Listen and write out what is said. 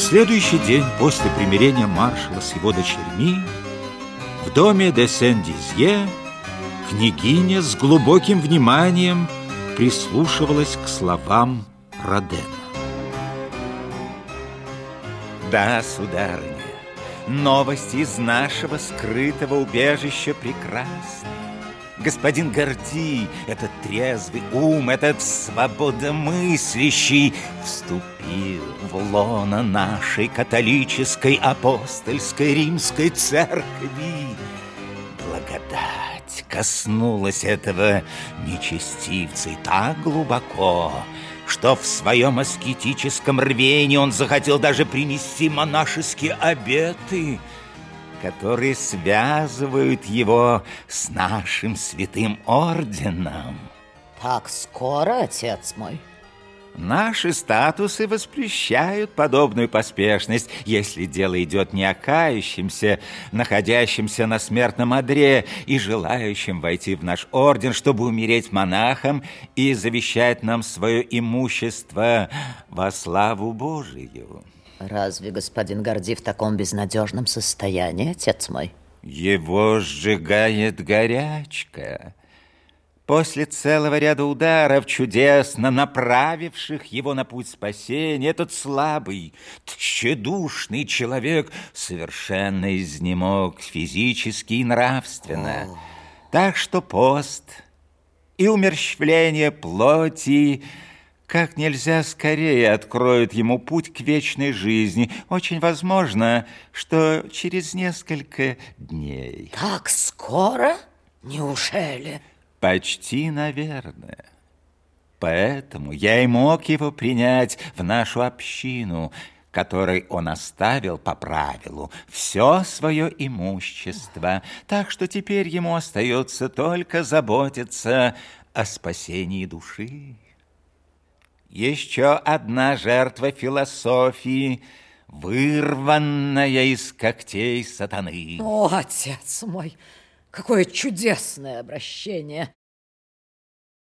следующий день после примирения маршала с его дочерьми в доме де Сен-Дизье княгиня с глубоким вниманием прислушивалась к словам Родена. Да, сударыня, новости из нашего скрытого убежища прекрасны. Господин Горди, этот трезвый ум, этот свободомыслящий, вступил в лоно нашей католической апостольской римской церкви. Благодать коснулась этого нечестивца и так глубоко, что в своем аскетическом рвении он захотел даже принести монашеские обеты – которые связывают его с нашим святым орденом. Так скоро, отец мой? Наши статусы воспрещают подобную поспешность, если дело идет не о кающемся, находящемся на смертном одре и желающем войти в наш орден, чтобы умереть монахом и завещать нам свое имущество во славу Божию. Разве господин Горди в таком безнадежном состоянии, отец мой? Его сжигает горячка. После целого ряда ударов, чудесно направивших его на путь спасения, этот слабый, тщедушный человек совершенно изнемог физически и нравственно. О. Так что пост и умерщвление плоти – как нельзя скорее откроют ему путь к вечной жизни. Очень возможно, что через несколько дней. Так скоро? Неужели? Почти, наверное. Поэтому я и мог его принять в нашу общину, которой он оставил по правилу все свое имущество, так что теперь ему остается только заботиться о спасении души. Еще одна жертва философии, вырванная из когтей сатаны. О, отец мой, какое чудесное обращение!